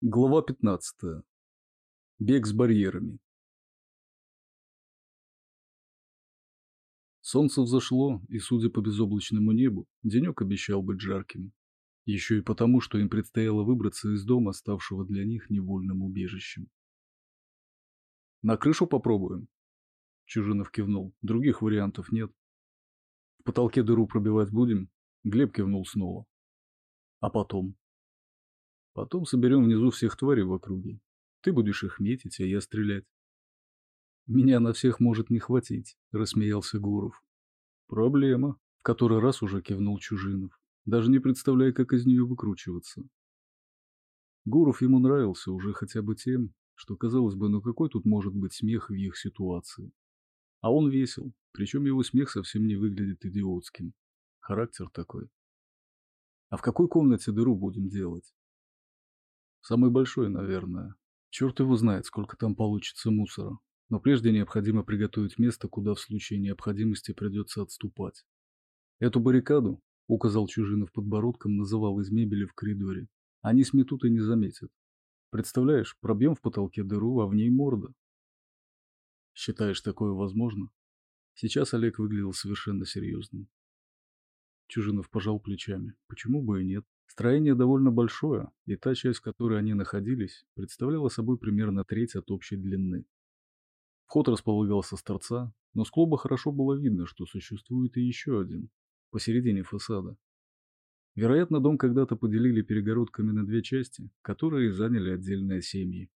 Глава 15. Бег с барьерами. Солнце взошло, и, судя по безоблачному небу, денек обещал быть жарким. Еще и потому, что им предстояло выбраться из дома, ставшего для них невольным убежищем. «На крышу попробуем?» Чужинов кивнул. «Других вариантов нет». «В потолке дыру пробивать будем?» Глеб кивнул снова. «А потом?» Потом соберем внизу всех тварей в округе. Ты будешь их метить, а я стрелять. Меня на всех может не хватить, рассмеялся Гуров. Проблема, в который раз уже кивнул Чужинов, даже не представляя, как из нее выкручиваться. Гуров ему нравился уже хотя бы тем, что, казалось бы, ну какой тут может быть смех в их ситуации. А он весел, причем его смех совсем не выглядит идиотским. Характер такой. А в какой комнате дыру будем делать? Самый большой, наверное. Черт его знает, сколько там получится мусора. Но прежде необходимо приготовить место, куда в случае необходимости придется отступать. Эту баррикаду, указал Чужинов подбородком, называл из мебели в коридоре. Они сметут и не заметят. Представляешь, пробьем в потолке дыру, а в ней морда. Считаешь такое возможно? Сейчас Олег выглядел совершенно серьезным. Чужинов пожал плечами. Почему бы и нет? Строение довольно большое, и та часть, в которой они находились, представляла собой примерно треть от общей длины. Вход располагался с торца, но с клуба хорошо было видно, что существует и еще один, посередине фасада. Вероятно, дом когда-то поделили перегородками на две части, которые заняли отдельные семьи.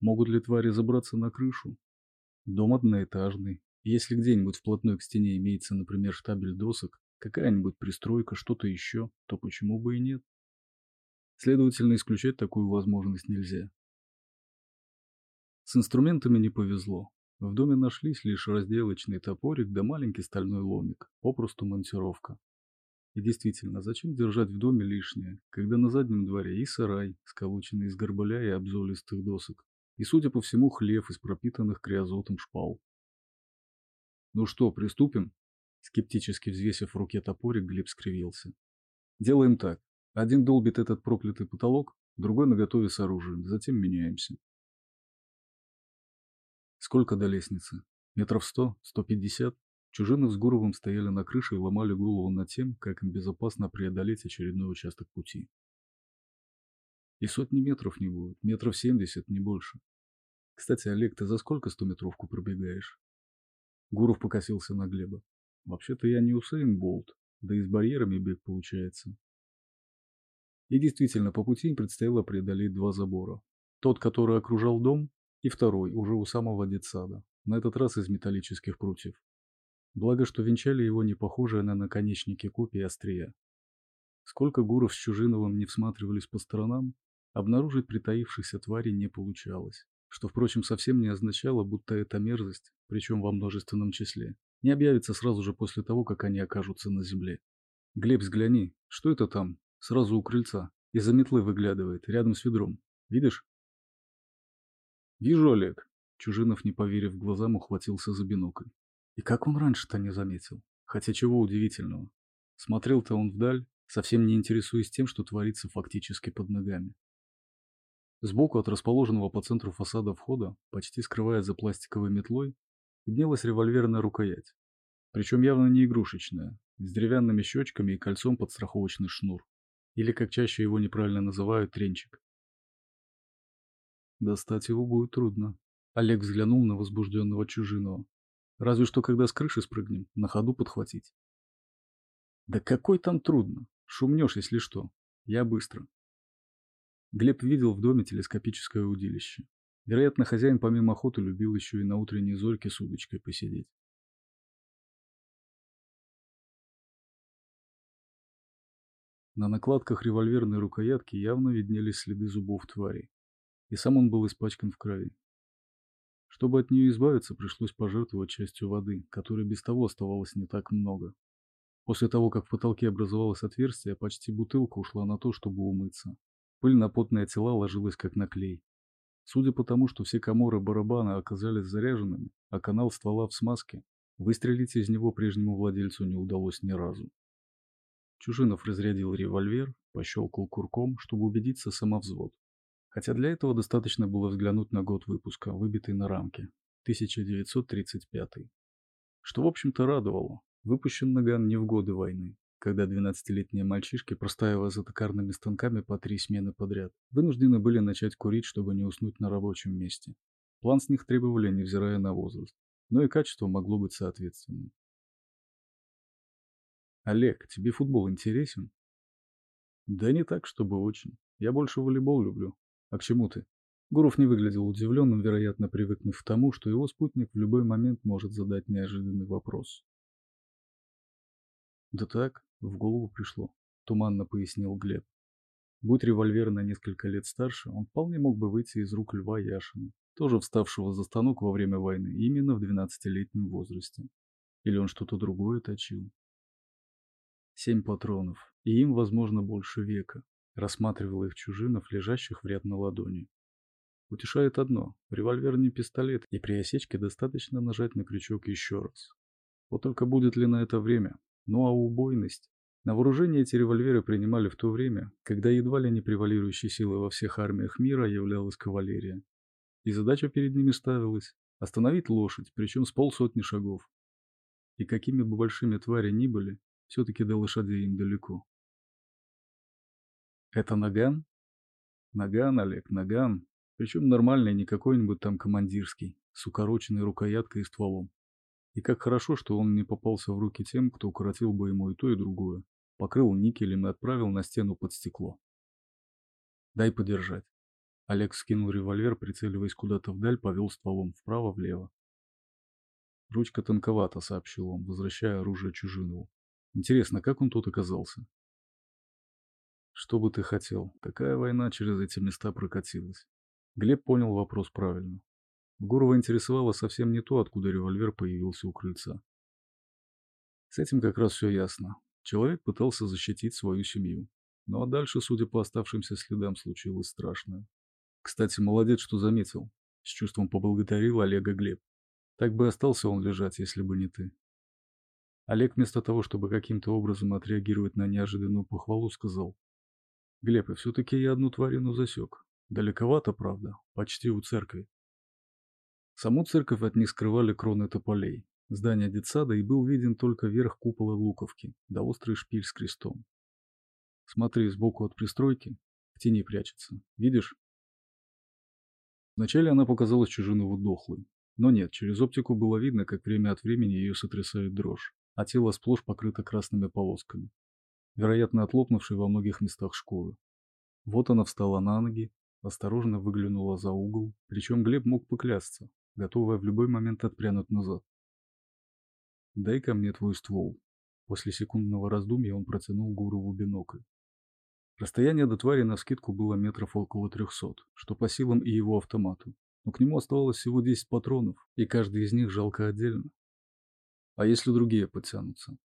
Могут ли твари забраться на крышу? Дом одноэтажный. Если где-нибудь вплотную к стене имеется, например, штабель досок, какая-нибудь пристройка, что-то еще, то почему бы и нет? Следовательно, исключать такую возможность нельзя. С инструментами не повезло. В доме нашлись лишь разделочный топорик да маленький стальной ломик, попросту монтировка. И действительно, зачем держать в доме лишнее, когда на заднем дворе и сарай, сколоченный из горбыля и обзолистых досок, и, судя по всему, хлев из пропитанных криозотом шпал. «Ну что, приступим?» Скептически взвесив в руке топорик, Глеб скривился. «Делаем так. Один долбит этот проклятый потолок, другой наготове с оружием, затем меняемся». «Сколько до лестницы? Метров сто? Сто пятьдесят?» Чужинов с Гуровым стояли на крыше и ломали голову над тем, как им безопасно преодолеть очередной участок пути. И сотни метров не будет, метров семьдесят, не больше. Кстати, Олег, ты за сколько стометровку пробегаешь? Гуров покосился на Глеба. Вообще-то я не Усейн Болт, да и с барьерами бег получается. И действительно, по пути им предстояло преодолеть два забора. Тот, который окружал дом, и второй, уже у самого детсада, на этот раз из металлических прутьев. Благо, что венчали его не похожие на наконечники копий острия. Сколько Гуров с Чужиновым не всматривались по сторонам, обнаружить притаившихся тварей не получалось, что, впрочем, совсем не означало, будто эта мерзость, причем во множественном числе, не объявится сразу же после того, как они окажутся на земле. Глеб, взгляни, что это там? Сразу у крыльца. Из-за метлы выглядывает, рядом с ведром. Видишь? Вижу, Олег. Чужинов, не поверив глазам, ухватился за бинокль. И как он раньше-то не заметил? Хотя чего удивительного. Смотрел-то он вдаль, совсем не интересуясь тем, что творится фактически под ногами. Сбоку от расположенного по центру фасада входа, почти скрывая за пластиковой метлой, виднелась револьверная рукоять. Причем явно не игрушечная, с деревянными щечками и кольцом под страховочный шнур. Или, как чаще его неправильно называют, тренчик. Достать его будет трудно. Олег взглянул на возбужденного чужиного. Разве что, когда с крыши спрыгнем, на ходу подхватить. Да какой там трудно? Шумнешь, если что. Я быстро. Глеб видел в доме телескопическое удилище. Вероятно, хозяин помимо охоты любил еще и на утренней зорьке с удочкой посидеть. На накладках револьверной рукоятки явно виднелись следы зубов твари, и сам он был испачкан в крови. Чтобы от нее избавиться, пришлось пожертвовать частью воды, которой без того оставалось не так много. После того, как в потолке образовалось отверстие, почти бутылка ушла на то, чтобы умыться. Пыль на потные тела ложилась как на клей. Судя по тому, что все коморы барабана оказались заряженными, а канал ствола в смазке, выстрелить из него прежнему владельцу не удалось ни разу. Чужинов разрядил револьвер, пощелкал курком, чтобы убедиться самовзвод. Хотя для этого достаточно было взглянуть на год выпуска, выбитый на рамке. 1935. Что, в общем-то, радовало. Выпущен Наган не в годы войны, когда 12-летние мальчишки, простаивая за токарными станками по три смены подряд, вынуждены были начать курить, чтобы не уснуть на рабочем месте. План с них требовали, невзирая на возраст, но и качество могло быть соответственным. Олег, тебе футбол интересен? Да не так, чтобы очень. Я больше волейбол люблю. А к чему ты? Гуров не выглядел удивленным, вероятно, привыкнув к тому, что его спутник в любой момент может задать неожиданный вопрос. «Да так, в голову пришло», — туманно пояснил Глеб. Будь револьвер на несколько лет старше, он вполне мог бы выйти из рук Льва Яшина, тоже вставшего за станок во время войны, именно в 12-летнем возрасте. Или он что-то другое точил. Семь патронов, и им, возможно, больше века. Рассматривал их чужинов, лежащих в ряд на ладони. Утешает одно. Револьвер не пистолет, и при осечке достаточно нажать на крючок еще раз. Вот только будет ли на это время? Ну а убойность? На вооружение эти револьверы принимали в то время, когда едва ли не превалирующей силой во всех армиях мира являлась кавалерия. И задача перед ними ставилась – остановить лошадь, причем с полсотни шагов. И какими бы большими твари ни были, все-таки до лошадей им далеко. Это наган? Наган, Олег, наган. Причем нормальный, не какой-нибудь там командирский, с укороченной рукояткой и стволом. И как хорошо, что он не попался в руки тем, кто укоротил бы ему и то, и другое. Покрыл никелем и отправил на стену под стекло. «Дай подержать». Олег скинул револьвер, прицеливаясь куда-то вдаль, повел стволом вправо-влево. «Ручка тонковата», — сообщил он, возвращая оружие Чужинову. «Интересно, как он тут оказался?» «Что бы ты хотел? Такая война через эти места прокатилась. Глеб понял вопрос правильно. Гурова интересовало совсем не то, откуда револьвер появился у крыльца. С этим как раз все ясно. Человек пытался защитить свою семью. Ну а дальше, судя по оставшимся следам, случилось страшное. Кстати, молодец, что заметил. С чувством поблагодарил Олега Глеб. Так бы остался он лежать, если бы не ты. Олег вместо того, чтобы каким-то образом отреагировать на неожиданную похвалу, сказал. Глеб, и все-таки я одну тварину засек. Далековато, правда, почти у церкви. Саму церковь от них скрывали кроны тополей. Здание детсада и был виден только верх купола луковки, да острый шпиль с крестом. Смотри, сбоку от пристройки, в тени прячется. Видишь? Вначале она показалась Чужинову дохлой. Но нет, через оптику было видно, как время от времени ее сотрясает дрожь, а тело сплошь покрыто красными полосками. Вероятно, отлопнувшей во многих местах шкуры. Вот она встала на ноги, осторожно выглянула за угол, причем Глеб мог поклясться, готовая в любой момент отпрянуть назад. «Дай ко мне твой ствол». После секундного раздумья он протянул Гурову бинокль. Расстояние до твари на скидку было метров около трехсот, что по силам и его автомату, но к нему оставалось всего 10 патронов, и каждый из них жалко отдельно. А если другие подтянутся?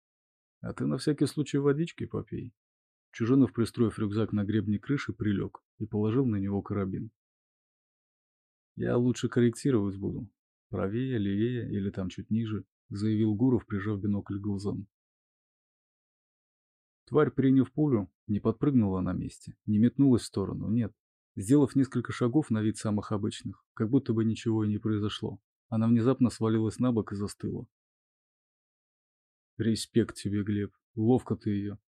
А ты на всякий случай водички попей. Чужинов, пристроив рюкзак на гребне крыши, прилег и положил на него карабин. «Я лучше корректировать буду. Правее, левее или там чуть ниже», — заявил Гуров, прижав бинокль к глазам. Тварь, приняв пулю, не подпрыгнула на месте, не метнулась в сторону, нет. Сделав несколько шагов на вид самых обычных, как будто бы ничего и не произошло, она внезапно свалилась на бок и застыла. «Респект тебе, Глеб, ловко ты ее»,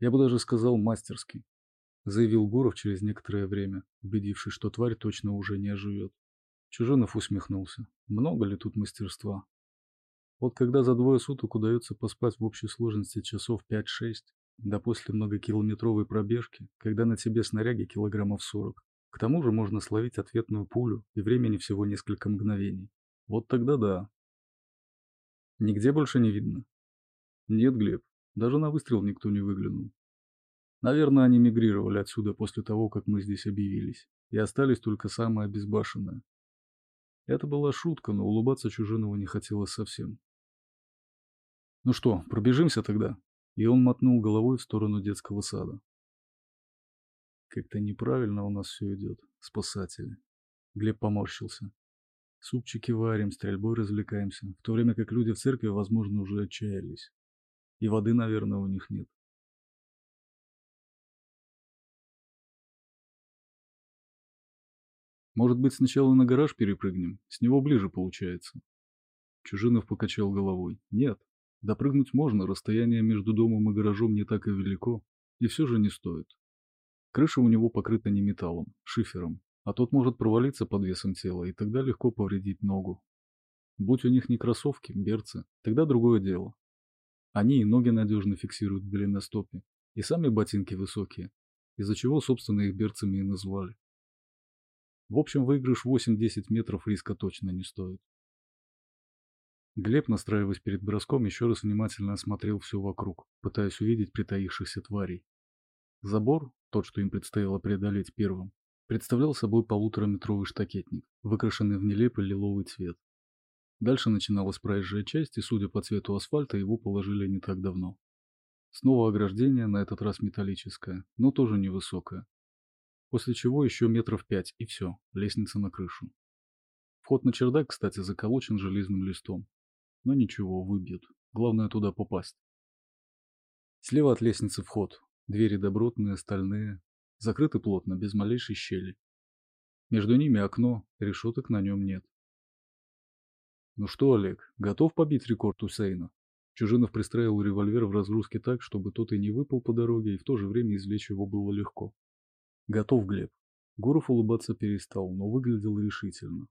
я бы даже сказал мастерски, заявил Гуров через некоторое время, убедившись, что тварь точно уже не оживет. Чужинов усмехнулся. Много ли тут мастерства? Вот когда за двое суток удается поспать в общей сложности часов 5-6, да после многокилометровой пробежки, когда на тебе снаряги килограммов 40, к тому же можно словить ответную пулю и времени всего несколько мгновений. Вот тогда да. Нигде больше не видно? Нет, Глеб, даже на выстрел никто не выглянул. Наверное, они мигрировали отсюда после того, как мы здесь объявились, и остались только самые обезбашенные. Это была шутка, но улыбаться Чужинова не хотелось совсем. «Ну что, пробежимся тогда?» И он мотнул головой в сторону детского сада. «Как-то неправильно у нас все идет, спасатели». Глеб поморщился. «Супчики варим, стрельбой развлекаемся, в то время как люди в церкви, возможно, уже отчаялись. И воды, наверное, у них нет. Может быть, сначала на гараж перепрыгнем? С него ближе получается. Чужинов покачал головой. Нет, допрыгнуть можно, расстояние между домом и гаражом не так и велико, и все же не стоит. Крыша у него покрыта не металлом, шифером, а тот может провалиться под весом тела и тогда легко повредить ногу. Будь у них не кроссовки, берцы, тогда другое дело. Они и ноги надежно фиксируют в голеностопе, и сами ботинки высокие, из-за чего, собственно, их берцами и назвали. В общем, выигрыш 8-10 метров риска точно не стоит. Глеб, настраиваясь перед броском, еще раз внимательно осмотрел все вокруг, пытаясь увидеть притаившихся тварей. Забор, тот, что им предстояло преодолеть первым, представлял собой полутораметровый штакетник, выкрашенный в нелепый лиловый цвет. Дальше начиналась проезжая часть, и, судя по цвету асфальта, его положили не так давно. Снова ограждение, на этот раз металлическое, но тоже невысокое. После чего еще метров пять, и все, лестница на крышу. Вход на чердак, кстати, заколочен железным листом, но ничего, выбьют. Главное туда попасть. Слева от лестницы вход. Двери добротные, стальные. Закрыты плотно, без малейшей щели. Между ними окно, решеток на нем нет. Ну что, Олег, готов побить рекорд Усейна? Чужинов пристраивал револьвер в разгрузке так, чтобы тот и не выпал по дороге, и в то же время извлечь его было легко. Готов, Глеб. Гуров улыбаться перестал, но выглядел решительно.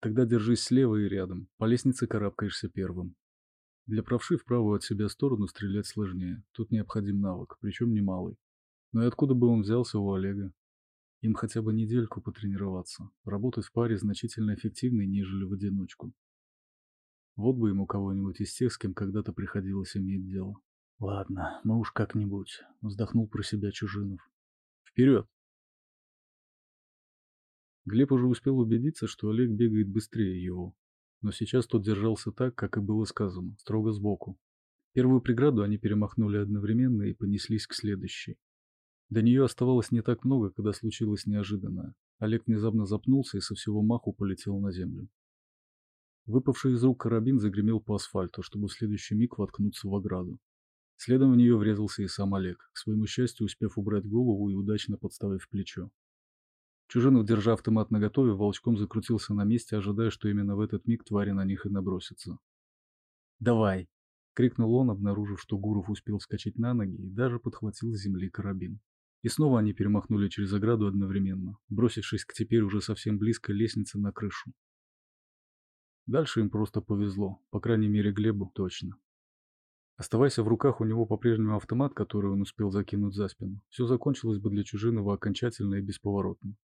Тогда держись слева и рядом, по лестнице карабкаешься первым. Для правши в правую от себя сторону стрелять сложнее, тут необходим навык, причем немалый. Но и откуда бы он взялся у Олега? Им хотя бы недельку потренироваться, работать в паре значительно эффективнее, нежели в одиночку. Вот бы ему кого-нибудь из тех, с кем когда-то приходилось иметь дело. Ладно, мы уж как-нибудь, вздохнул про себя Чужинов. Вперед! Глеб уже успел убедиться, что Олег бегает быстрее его. Но сейчас тот держался так, как и было сказано, строго сбоку. Первую преграду они перемахнули одновременно и понеслись к следующей. До нее оставалось не так много, когда случилось неожиданное. Олег внезапно запнулся и со всего маху полетел на землю. Выпавший из рук карабин загремел по асфальту, чтобы в следующий миг воткнуться в ограду. Следом в нее врезался и сам Олег, к своему счастью успев убрать голову и удачно подставив плечо. Чужинов, держа автомат наготове, волчком закрутился на месте, ожидая, что именно в этот миг твари на них и набросятся. «Давай!» — крикнул он, обнаружив, что Гуров успел вскочить на ноги и даже подхватил с земли карабин. И снова они перемахнули через ограду одновременно, бросившись к теперь уже совсем близкой лестнице на крышу. Дальше им просто повезло, по крайней мере Глебу точно. Оставайся в руках у него по-прежнему автомат, который он успел закинуть за спину, все закончилось бы для Чужинова окончательно и бесповоротно.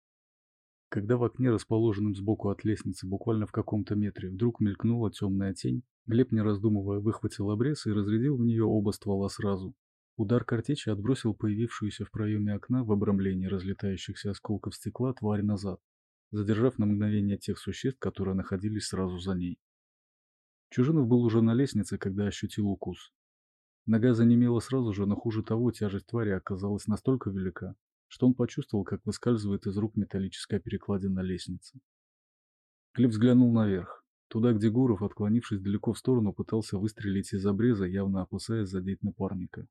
Когда в окне, расположенном сбоку от лестницы, буквально в каком-то метре, вдруг мелькнула темная тень, Глеб, не раздумывая, выхватил обрез и разрядил в нее оба ствола сразу. Удар картечи отбросил появившуюся в проеме окна в обрамлении разлетающихся осколков стекла тварь назад, задержав на мгновение тех существ, которые находились сразу за ней. Чужинов был уже на лестнице, когда ощутил укус. Нога занемела сразу же, но хуже того, тяжесть твари оказалась настолько велика, что он почувствовал, как выскальзывает из рук металлическая перекладина лестницы. Глеб взглянул наверх, туда, где Гуров, отклонившись далеко в сторону, пытался выстрелить из обреза, явно опасаясь задеть напарника.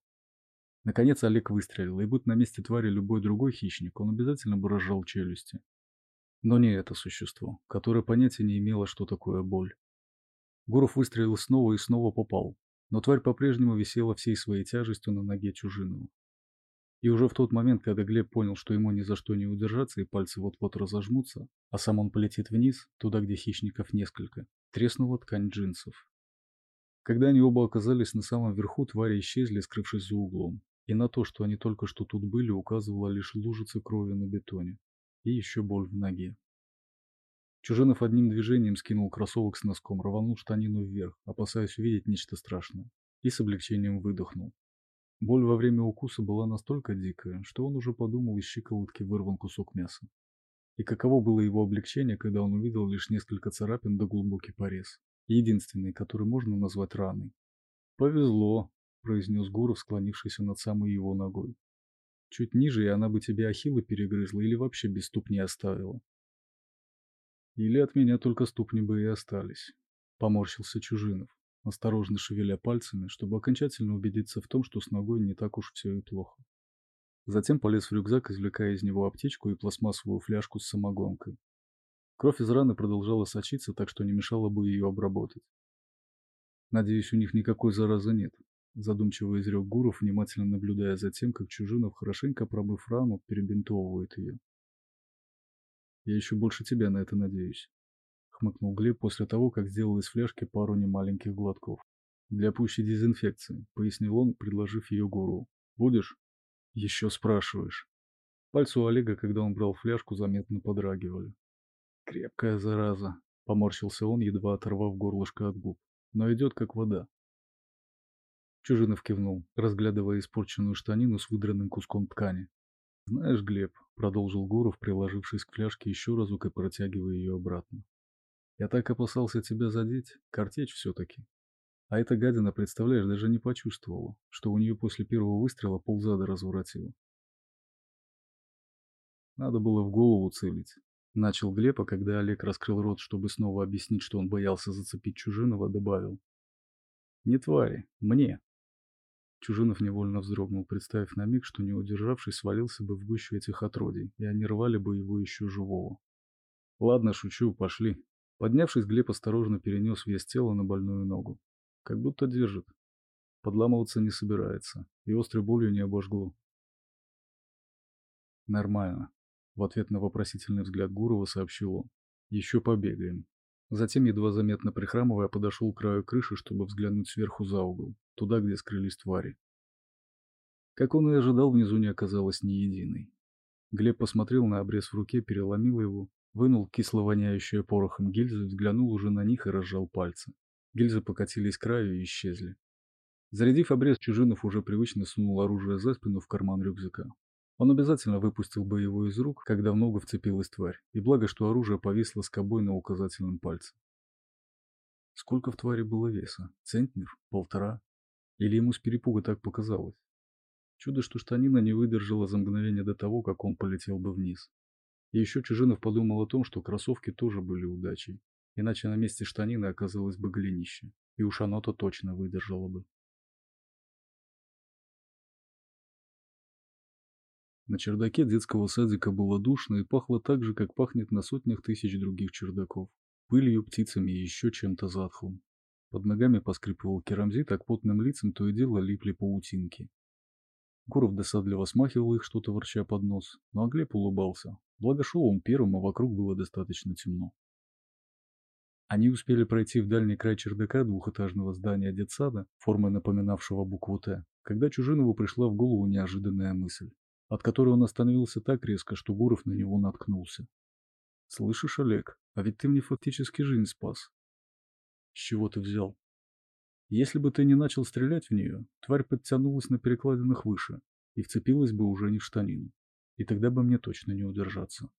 Наконец Олег выстрелил, и будь на месте твари любой другой хищник, он обязательно бы разжал челюсти. Но не это существо, которое понятия не имело, что такое боль. Гуров выстрелил снова и снова попал, но тварь по-прежнему висела всей своей тяжестью на ноге Чужинова. И уже в тот момент, когда Глеб понял, что ему ни за что не удержаться и пальцы вот-вот разожмутся, а сам он полетит вниз, туда, где хищников несколько, треснула ткань джинсов. Когда они оба оказались на самом верху, твари исчезли, скрывшись за углом. И на то, что они только что тут были, указывала лишь лужица крови на бетоне. И еще боль в ноге. Чужинов одним движением скинул кроссовок с носком, рванул штанину вверх, опасаясь увидеть нечто страшное, и с облегчением выдохнул. Боль во время укуса была настолько дикая, что он уже подумал из щиколотки вырван кусок мяса. И каково было его облегчение, когда он увидел лишь несколько царапин да глубокий порез. Единственный, который можно назвать раной. «Повезло», — произнес Гуров, склонившийся над самой его ногой. «Чуть ниже, и она бы тебе ахиллы перегрызла или вообще без ступни оставила». «Или от меня только ступни бы и остались», — поморщился Чужинов осторожно шевеля пальцами, чтобы окончательно убедиться в том, что с ногой не так уж все и плохо. Затем полез в рюкзак, извлекая из него аптечку и пластмассовую фляжку с самогонкой. Кровь из раны продолжала сочиться, так что не мешало бы ее обработать. «Надеюсь, у них никакой заразы нет», – задумчиво изрек Гуров, внимательно наблюдая за тем, как Чужинов, хорошенько промыв рану, перебинтовывает ее. «Я еще больше тебя на это надеюсь», – хмыкнул Глеб после того, как сделал из фляжки пару немаленьких глотков. «Для пущей дезинфекции», – пояснил он, предложив ее Гурову. «Будешь?» «Еще спрашиваешь». Пальцы у Олега, когда он брал фляжку, заметно подрагивали. «Крепкая зараза», — поморщился он, едва оторвав горлышко от губ. «Но идет как вода». Чужинов кивнул, разглядывая испорченную штанину с выдранным куском ткани. «Знаешь, Глеб», — продолжил Гуров, приложившись к фляжке еще разок и протягивая ее обратно. «Я так опасался тебя задеть, картечь все-таки. А эта гадина, представляешь, даже не почувствовала, что у нее после первого выстрела ползада разворотила. Надо было в голову целить. Начал Глеб, а когда Олег раскрыл рот, чтобы снова объяснить, что он боялся зацепить Чужинова, добавил. «Не твари, мне». Чужинов невольно вздрогнул, представив на миг, что не удержавшись, свалился бы в гущу этих отродий, и они рвали бы его еще живого. «Ладно, шучу, пошли». Поднявшись, Глеб осторожно перенес вес тела на больную ногу. Как будто держит. Подламываться не собирается. И острой болью не обожгло. Нормально. В ответ на вопросительный взгляд Гурова сообщил он. Еще побегаем. Затем, едва заметно прихрамывая, подошел к краю крыши, чтобы взглянуть сверху за угол, туда, где скрылись твари. Как он и ожидал, внизу не оказалось ни единой. Глеб посмотрел на обрез в руке, переломил его, вынул кисло воняющее порохом гильзы, взглянул уже на них и разжал пальцы. Гильзы покатились к краю и исчезли. Зарядив обрез, Чужинов уже привычно сунул оружие за спину в карман рюкзака. Он обязательно выпустил бы его из рук, когда в ногу вцепилась тварь, и благо, что оружие повисло скобой на указательном пальце. Сколько в твари было веса? Центнер? Полтора? Или ему с перепуга так показалось? Чудо, что штанина не выдержала за мгновение до того, как он полетел бы вниз. И еще Чужинов подумал о том, что кроссовки тоже были удачей. Иначе на месте штанины оказалось бы глинище, и уж оно-то точно выдержало бы. На чердаке детского садика было душно и пахло так же, как пахнет на сотнях тысяч других чердаков. Пылью, птицами и еще чем-то затхлым. Под ногами поскрипывал керамзит, а к потным лицам то и дело липли паутинки. Гуров досадливо смахивал их, что-то ворча под нос, но Глеб улыбался. Благо шел он первым, а вокруг было достаточно темно. Они успели пройти в дальний край чердака двухэтажного здания детсада, формой напоминавшего букву «Т», когда Чужинову пришла в голову неожиданная мысль, от которой он остановился так резко, что Гуров на него наткнулся. «Слышишь, Олег, а ведь ты мне фактически жизнь спас». «С чего ты взял?» «Если бы ты не начал стрелять в нее, тварь подтянулась на перекладинах выше и вцепилась бы уже не в штанину, и тогда бы мне точно не удержаться».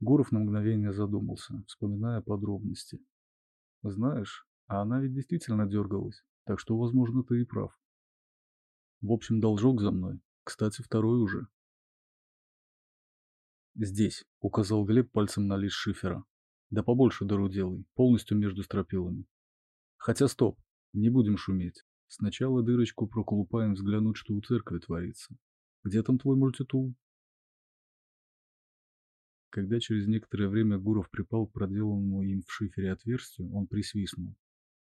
Гуров на мгновение задумался, вспоминая подробности. Знаешь, а она ведь действительно дергалась, так что, возможно, ты и прав. В общем, должок за мной. Кстати, второй уже. Здесь, указал Глеб пальцем на лист шифера. Да побольше дыру делай, полностью между стропилами. Хотя стоп, не будем шуметь. Сначала дырочку проколупаем взглянуть, что у церкви творится. Где там твой мультитул? Когда через некоторое время Гуров припал к проделанному им в шифере отверстию, он присвистнул.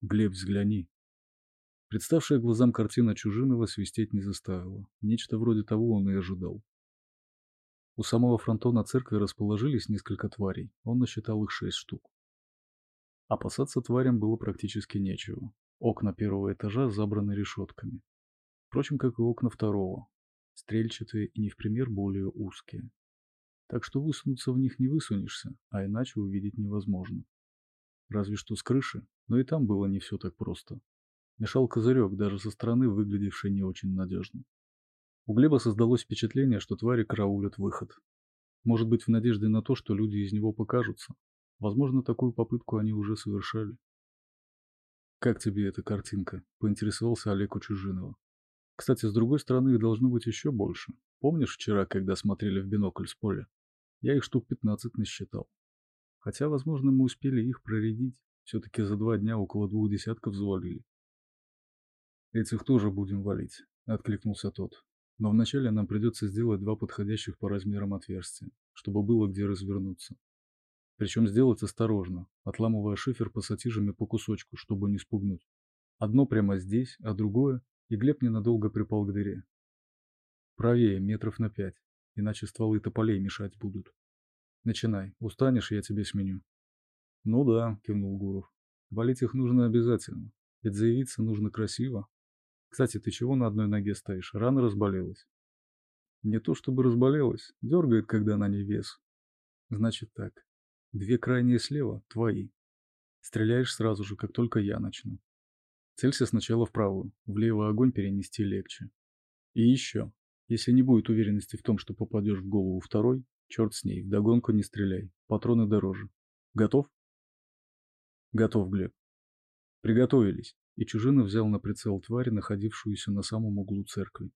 «Глеб, взгляни!» Представшая глазам картина Чужинова свистеть не заставила. Нечто вроде того он и ожидал. У самого фронтона церкви расположились несколько тварей, он насчитал их шесть штук. Опасаться тварям было практически нечего. Окна первого этажа забраны решетками. Впрочем, как и окна второго. Стрельчатые и не в пример более узкие так что высунуться в них не высунешься, а иначе увидеть невозможно. Разве что с крыши, но и там было не все так просто. Мешал козырек, даже со стороны выглядевший не очень надежно. У Глеба создалось впечатление, что твари караулят выход. Может быть, в надежде на то, что люди из него покажутся. Возможно, такую попытку они уже совершали. «Как тебе эта картинка?» – поинтересовался Олег у Чужинова. «Кстати, с другой стороны, их должно быть еще больше. Помнишь вчера, когда смотрели в бинокль с поля? Я их штук 15 насчитал. Хотя, возможно, мы успели их проредить. Все-таки за два дня около двух десятков завалили. Этих тоже будем валить, откликнулся тот. Но вначале нам придется сделать два подходящих по размерам отверстия, чтобы было где развернуться. Причем сделать осторожно, отламывая шифер пассатижами по кусочку, чтобы не спугнуть. Одно прямо здесь, а другое, и Глеб ненадолго припал к дыре. Правее, метров на пять, иначе стволы тополей мешать будут. Начинай, устанешь, я тебе сменю. Ну да, кивнул Гуров. Валить их нужно обязательно, ведь заявиться нужно красиво. Кстати, ты чего на одной ноге стоишь? Рано разболелась? Не то чтобы разболелась, дергает, когда на ней вес. Значит так, Две крайние слева – твои. Стреляешь сразу же, как только я начну. Целься сначала в правую, влево огонь перенести легче. И еще, если не будет уверенности в том, что попадешь в голову второй, черт с ней, вдогонку не стреляй, патроны дороже. Готов? Готов, Глеб. Приготовились, и Чужина взял на прицел тварь, находившуюся на самом углу церкви.